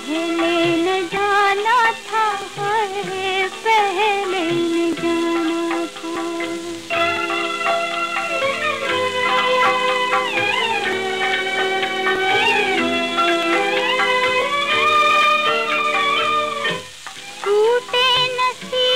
पहले न जाना था है पहले न जाना था। टूटे नसीबों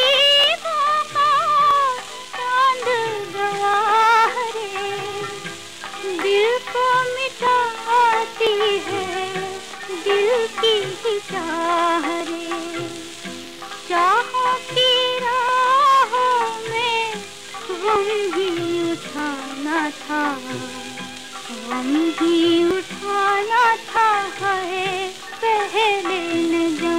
ही चाह रे चाहों की राहों में गम भी उठाना था। गम भी उठाना था है, पहले न जाना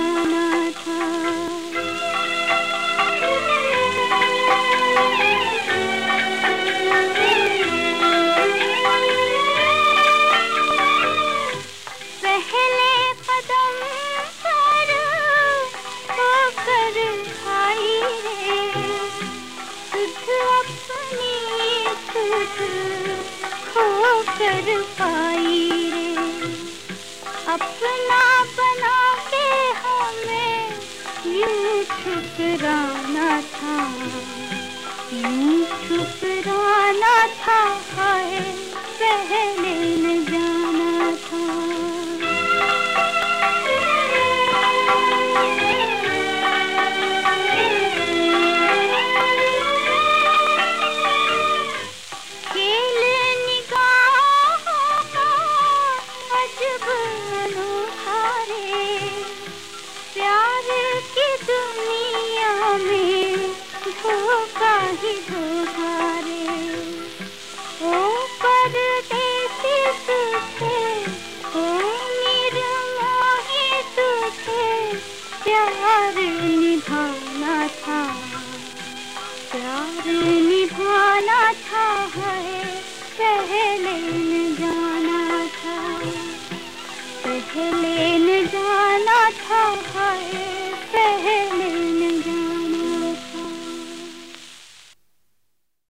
खोकर पाई रे। अपना बना के हमें यूँ ठुकराना था। यूँ ठुकराना प्यार निभाना था प्यार निभाना था है।